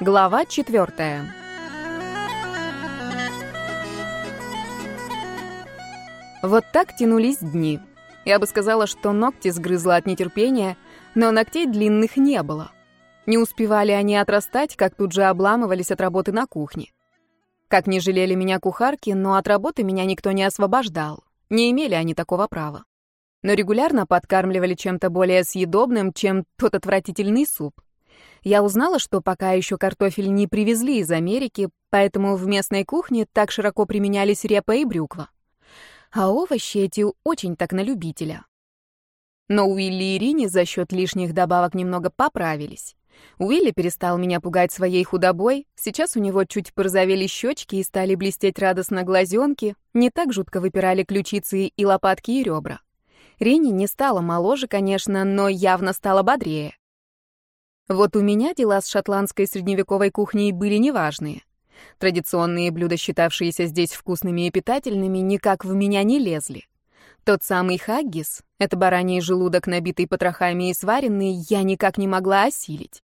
Глава четвертая. Вот так тянулись дни. Я бы сказала, что ногти сгрызла от нетерпения, но ногтей длинных не было. Не успевали они отрастать, как тут же обламывались от работы на кухне. Как не жалели меня кухарки, но от работы меня никто не освобождал. Не имели они такого права. Но регулярно подкармливали чем-то более съедобным, чем тот отвратительный суп. Я узнала, что пока еще картофель не привезли из Америки, поэтому в местной кухне так широко применялись репа и брюква. А овощи эти очень так на любителя. Но Уилли и Рини за счет лишних добавок немного поправились. Уилли перестал меня пугать своей худобой, сейчас у него чуть порозовели щечки и стали блестеть радостно глазенки, не так жутко выпирали ключицы и лопатки и ребра. Рини не стала моложе, конечно, но явно стала бодрее. Вот у меня дела с шотландской средневековой кухней были неважные. Традиционные блюда, считавшиеся здесь вкусными и питательными, никак в меня не лезли. Тот самый хаггис, это бараний желудок, набитый потрохами и сваренный, я никак не могла осилить.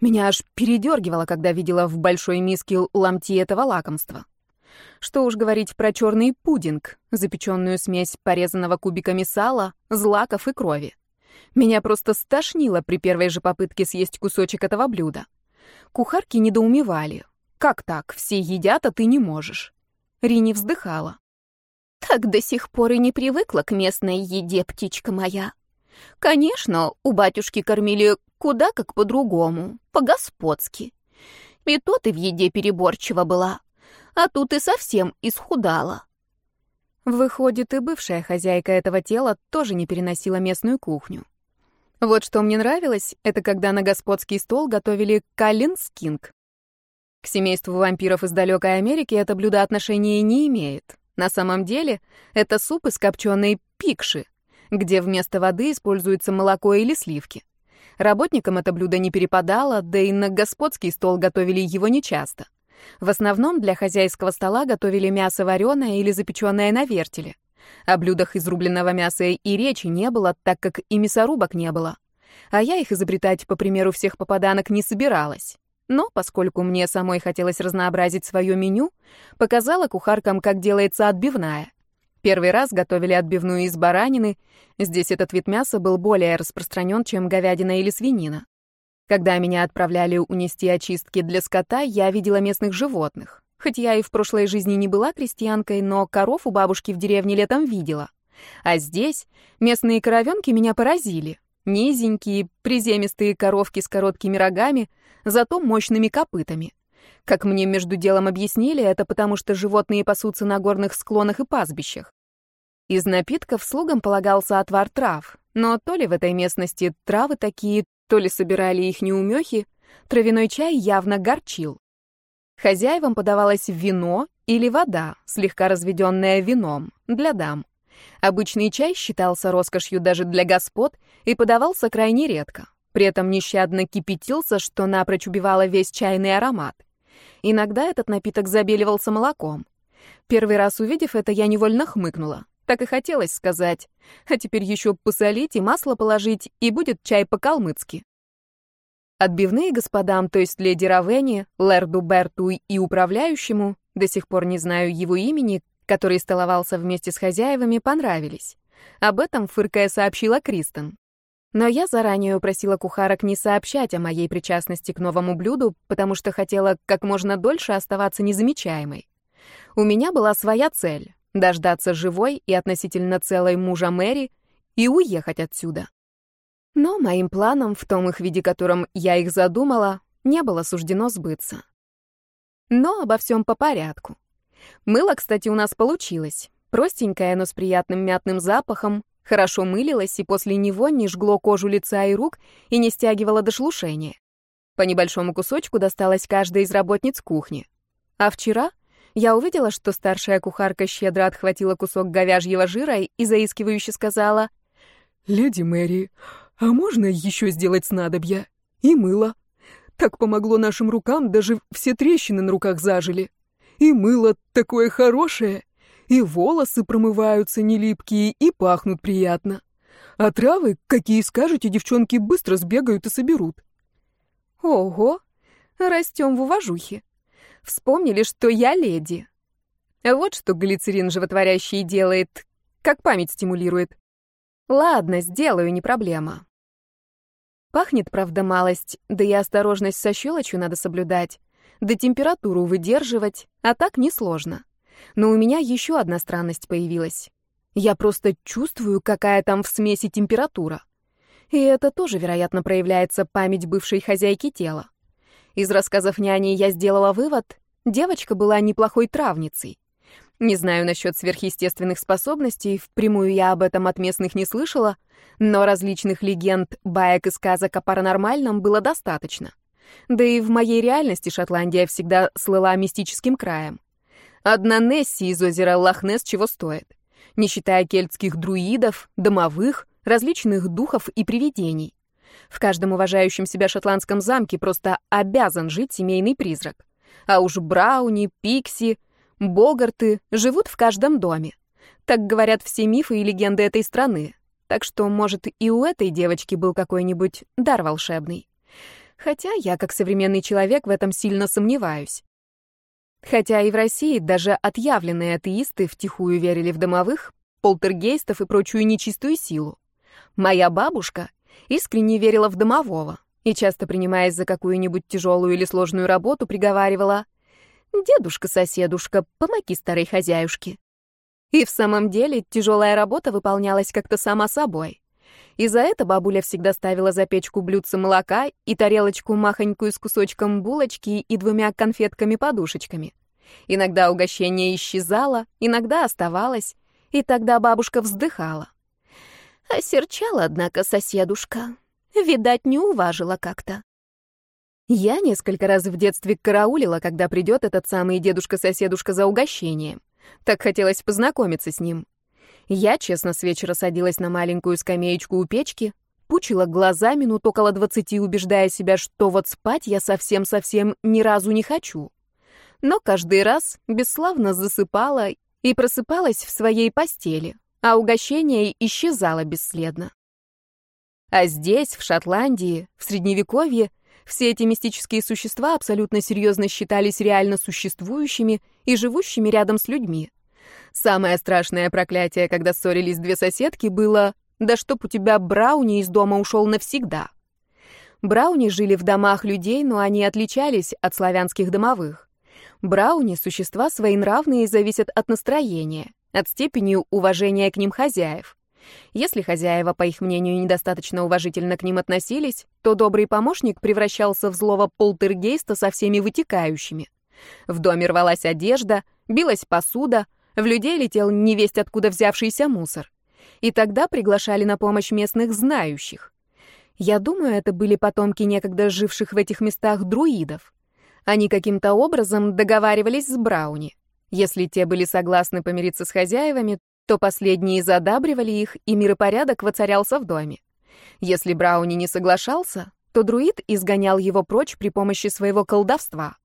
Меня аж передергивало, когда видела в большой миске ломти этого лакомства. Что уж говорить про черный пудинг, запеченную смесь порезанного кубиками сала, злаков и крови. Меня просто стошнило при первой же попытке съесть кусочек этого блюда. Кухарки недоумевали. «Как так? Все едят, а ты не можешь». Рини вздыхала. «Так до сих пор и не привыкла к местной еде, птичка моя. Конечно, у батюшки кормили куда как по-другому, по-господски. И то ты в еде переборчива была, а тут и совсем исхудала». Выходит, и бывшая хозяйка этого тела тоже не переносила местную кухню. Вот что мне нравилось, это когда на господский стол готовили каллин скинг. К семейству вампиров из далекой Америки это блюдо отношения не имеет. На самом деле, это суп из копченой пикши, где вместо воды используется молоко или сливки. Работникам это блюдо не перепадало, да и на господский стол готовили его нечасто. В основном для хозяйского стола готовили мясо вареное или запеченное на вертеле. О блюдах из рубленного мяса и речи не было, так как и мясорубок не было. А я их изобретать, по примеру всех попаданок, не собиралась. Но, поскольку мне самой хотелось разнообразить свое меню, показала кухаркам, как делается отбивная. Первый раз готовили отбивную из баранины. Здесь этот вид мяса был более распространен, чем говядина или свинина. Когда меня отправляли унести очистки для скота, я видела местных животных. Хоть я и в прошлой жизни не была крестьянкой, но коров у бабушки в деревне летом видела. А здесь местные коровенки меня поразили. Низенькие, приземистые коровки с короткими рогами, зато мощными копытами. Как мне между делом объяснили, это потому что животные пасутся на горных склонах и пастбищах. Из напитков слугам полагался отвар трав, но то ли в этой местности травы такие, то ли собирали их неумехи, травяной чай явно горчил. Хозяевам подавалось вино или вода, слегка разведенная вином, для дам. Обычный чай считался роскошью даже для господ и подавался крайне редко. При этом нещадно кипятился, что напрочь убивало весь чайный аромат. Иногда этот напиток забеливался молоком. Первый раз увидев это, я невольно хмыкнула. Так и хотелось сказать. А теперь еще посолить и масло положить, и будет чай по-калмыцки. Отбивные господам, то есть леди Равене, лэрду Берту и управляющему, до сих пор не знаю его имени, который столовался вместе с хозяевами, понравились. Об этом фыркая сообщила Кристен. Но я заранее упросила кухарок не сообщать о моей причастности к новому блюду, потому что хотела как можно дольше оставаться незамечаемой. У меня была своя цель — дождаться живой и относительно целой мужа Мэри и уехать отсюда. Но моим планам, в том их виде, котором я их задумала, не было суждено сбыться. Но обо всем по порядку. Мыло, кстати, у нас получилось. Простенькое, но с приятным мятным запахом, хорошо мылилось и после него не жгло кожу лица и рук и не стягивало до шелушения. По небольшому кусочку досталось каждой из работниц кухни. А вчера я увидела, что старшая кухарка щедро отхватила кусок говяжьего жира и заискивающе сказала «Леди Мэри, а можно еще сделать снадобья? И мыло. Так помогло нашим рукам, даже все трещины на руках зажили. И мыло такое хорошее, и волосы промываются не липкие, и пахнут приятно. А травы, какие скажете, девчонки быстро сбегают и соберут. Ого! Растем в уважухе. Вспомнили, что я леди. Вот что глицерин животворящий делает, как память стимулирует. Ладно, сделаю, не проблема. Пахнет, правда, малость, да и осторожность со щелочью надо соблюдать, да температуру выдерживать, а так несложно. Но у меня еще одна странность появилась. Я просто чувствую, какая там в смеси температура. И это тоже, вероятно, проявляется память бывшей хозяйки тела. Из рассказов няни я сделала вывод, девочка была неплохой травницей. Не знаю насчет сверхъестественных способностей, впрямую я об этом от местных не слышала, но различных легенд, баек и сказок о паранормальном было достаточно. Да и в моей реальности Шотландия всегда слыла мистическим краем. Одна Несси из озера Лохнес чего стоит, не считая кельтских друидов, домовых, различных духов и привидений. В каждом уважающем себя шотландском замке просто обязан жить семейный призрак. А уж Брауни, Пикси, Богарты живут в каждом доме. Так говорят все мифы и легенды этой страны. Так что, может, и у этой девочки был какой-нибудь дар волшебный. Хотя я, как современный человек, в этом сильно сомневаюсь. Хотя и в России даже отъявленные атеисты втихую верили в домовых, полтергейстов и прочую нечистую силу. Моя бабушка искренне верила в домового и, часто принимаясь за какую-нибудь тяжелую или сложную работу, приговаривала «Дедушка-соседушка, помоги старой хозяюшке». И в самом деле тяжелая работа выполнялась как-то сама собой. И за это бабуля всегда ставила за печку блюдце молока и тарелочку махонькую с кусочком булочки и двумя конфетками-подушечками. Иногда угощение исчезало, иногда оставалось, и тогда бабушка вздыхала. Осерчала, однако, соседушка. Видать, не уважила как-то. Я несколько раз в детстве караулила, когда придет этот самый дедушка-соседушка за угощением. Так хотелось познакомиться с ним. Я, честно, с вечера садилась на маленькую скамеечку у печки, пучила глаза минут около двадцати, убеждая себя, что вот спать я совсем-совсем ни разу не хочу. Но каждый раз бесславно засыпала и просыпалась в своей постели, а угощение исчезало бесследно. А здесь, в Шотландии, в Средневековье, все эти мистические существа абсолютно серьезно считались реально существующими и живущими рядом с людьми. Самое страшное проклятие, когда ссорились две соседки, было «Да чтоб у тебя Брауни из дома ушел навсегда». Брауни жили в домах людей, но они отличались от славянских домовых. Брауни — существа своенравные и зависят от настроения, от степени уважения к ним хозяев. Если хозяева, по их мнению, недостаточно уважительно к ним относились, то добрый помощник превращался в злого полтергейста со всеми вытекающими. В доме рвалась одежда, билась посуда, в людей летел невесть откуда взявшийся мусор. И тогда приглашали на помощь местных знающих. Я думаю, это были потомки некогда живших в этих местах друидов. Они каким-то образом договаривались с Брауни. Если те были согласны помириться с хозяевами, то последние задабривали их, и миропорядок воцарялся в доме. Если Брауни не соглашался, то друид изгонял его прочь при помощи своего колдовства.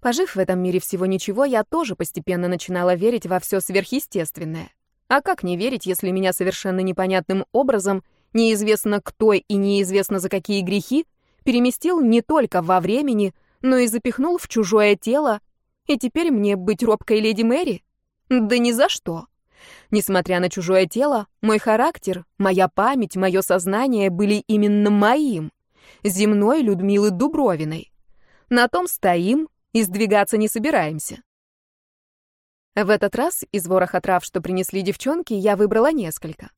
Пожив в этом мире всего ничего, я тоже постепенно начинала верить во все сверхъестественное. А как не верить, если меня совершенно непонятным образом, неизвестно кто и неизвестно за какие грехи, переместил не только во времени, но и запихнул в чужое тело, и теперь мне быть робкой леди Мэри? Да ни за что. Несмотря на чужое тело, мой характер, моя память, мое сознание были именно моим, земной Людмилы Дубровиной. На том стоим, и сдвигаться не собираемся. В этот раз из вороха трав, что принесли девчонки, я выбрала несколько.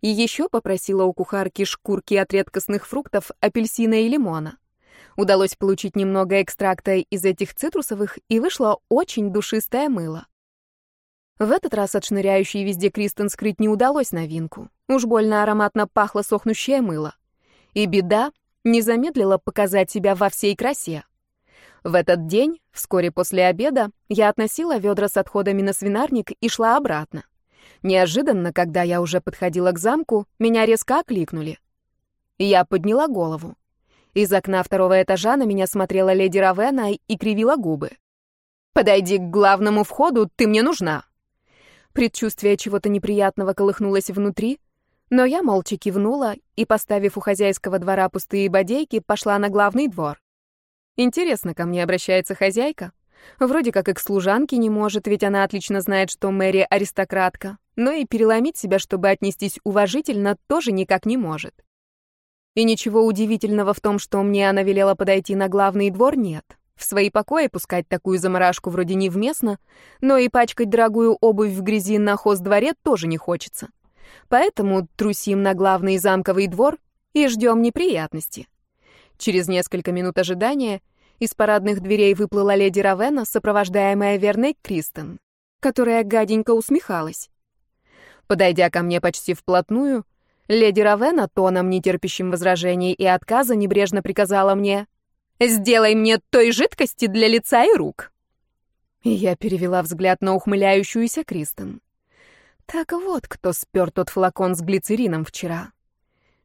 И еще попросила у кухарки шкурки от редкостных фруктов, апельсина и лимона. Удалось получить немного экстракта из этих цитрусовых, и вышло очень душистое мыло. В этот раз от шныряющей везде Кристен скрыть не удалось новинку. Уж больно ароматно пахло сохнущее мыло. И беда не замедлила показать себя во всей красе. В этот день, вскоре после обеда, я относила ведра с отходами на свинарник и шла обратно. Неожиданно, когда я уже подходила к замку, меня резко окликнули. Я подняла голову. Из окна второго этажа на меня смотрела леди Равена и кривила губы. «Подойди к главному входу, ты мне нужна!» Предчувствие чего-то неприятного колыхнулось внутри, но я молча кивнула и, поставив у хозяйского двора пустые бодейки, пошла на главный двор. Интересно, ко мне обращается хозяйка? Вроде как и к служанке не может, ведь она отлично знает, что Мэри аристократка. Но и переломить себя, чтобы отнестись уважительно, тоже никак не может. И ничего удивительного в том, что мне она велела подойти на главный двор, нет. В свои покои пускать такую заморашку вроде невместно, но и пачкать дорогую обувь в грязи на хоздворе тоже не хочется. Поэтому трусим на главный замковый двор и ждем неприятности. Через несколько минут ожидания из парадных дверей выплыла леди Равена, сопровождаемая верной Кристен, которая гаденько усмехалась. Подойдя ко мне почти вплотную, леди Равена, тоном нетерпящим возражений и отказа, небрежно приказала мне «Сделай мне той жидкости для лица и рук». И я перевела взгляд на ухмыляющуюся Кристен. Так вот, кто спер тот флакон с глицерином вчера.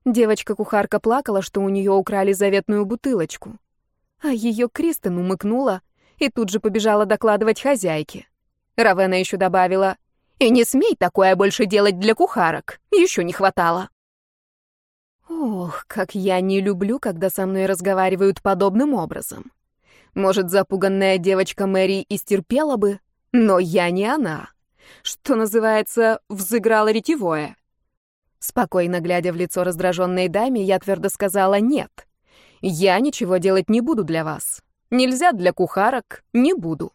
Девочка-кухарка плакала, что у нее украли заветную бутылочку. А ее Кристен умыкнула и тут же побежала докладывать хозяйке. Равена еще добавила, «И не смей такое больше делать для кухарок, еще не хватало». Ох, как я не люблю, когда со мной разговаривают подобным образом. Может, запуганная девочка Мэри и стерпела бы, но я не она. Что называется, взыграла ретевое. Спокойно глядя в лицо раздраженной даме, я твердо сказала «нет». Я ничего делать не буду для вас. Нельзя для кухарок, не буду.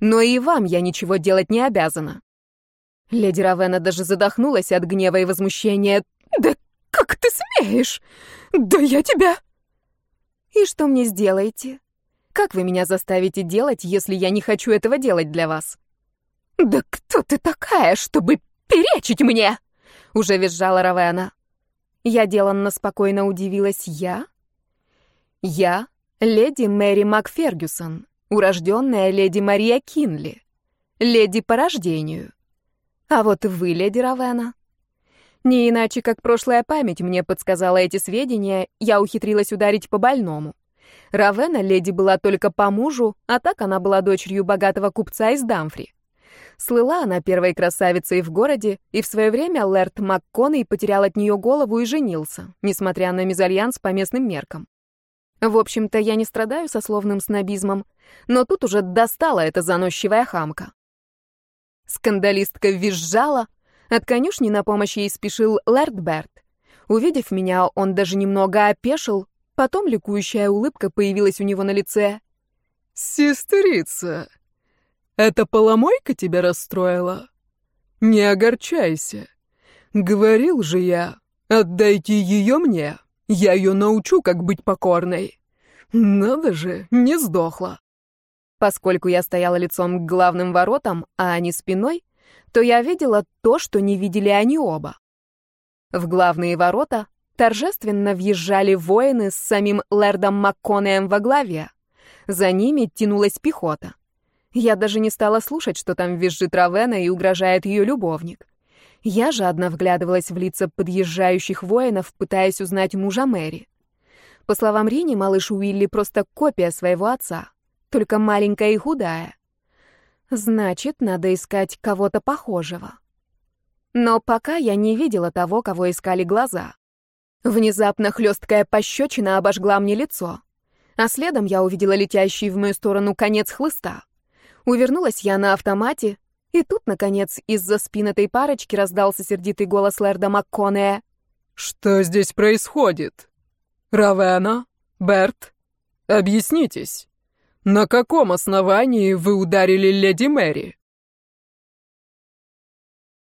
Но и вам я ничего делать не обязана. Леди Равена даже задохнулась от гнева и возмущения. «Да как ты смеешь? Да я тебя...» «И что мне сделаете? Как вы меня заставите делать, если я не хочу этого делать для вас?» «Да кто ты такая, чтобы перечить мне?» Уже визжала Равена. Я деланно спокойно удивилась. Я? Я — леди Мэри Макфергюсон, урожденная леди Мария Кинли. Леди по рождению. А вот вы, леди Равена. Не иначе, как прошлая память мне подсказала эти сведения, я ухитрилась ударить по больному. Равена леди была только по мужу, а так она была дочерью богатого купца из Дамфри. Слыла она первой красавицей в городе, и в свое время Лэрд МакКонней потерял от нее голову и женился, несмотря на мезальянс по местным меркам. В общем-то, я не страдаю сословным снобизмом, но тут уже достала эта заносчивая хамка. Скандалистка визжала, от конюшни на помощь ей спешил Лэрд Берт. Увидев меня, он даже немного опешил, потом ликующая улыбка появилась у него на лице. «Сестрица, эта поломойка тебя расстроила? Не огорчайся. Говорил же я, отдайте ее мне. Я ее научу, как быть покорной. Надо же, не сдохла. Поскольку я стояла лицом к главным воротам, а не спиной, то я видела то, что не видели они оба. В главные ворота торжественно въезжали воины с самим Лэрдом Макконеем во главе. За ними тянулась пехота. Я даже не стала слушать, что там визжит Равена и угрожает ее любовник. Я жадно вглядывалась в лица подъезжающих воинов, пытаясь узнать мужа Мэри. По словам Рини, малыш Уилли просто копия своего отца, только маленькая и худая. Значит, надо искать кого-то похожего. Но пока я не видела того, кого искали глаза. Внезапно хлесткая пощечина обожгла мне лицо, а следом я увидела летящий в мою сторону конец хлыста. Увернулась я на автомате, и тут, наконец, из-за спин этой парочки раздался сердитый голос Лэрда МакКонея. «Что здесь происходит? Равена? Берт? Объяснитесь, на каком основании вы ударили леди Мэри?»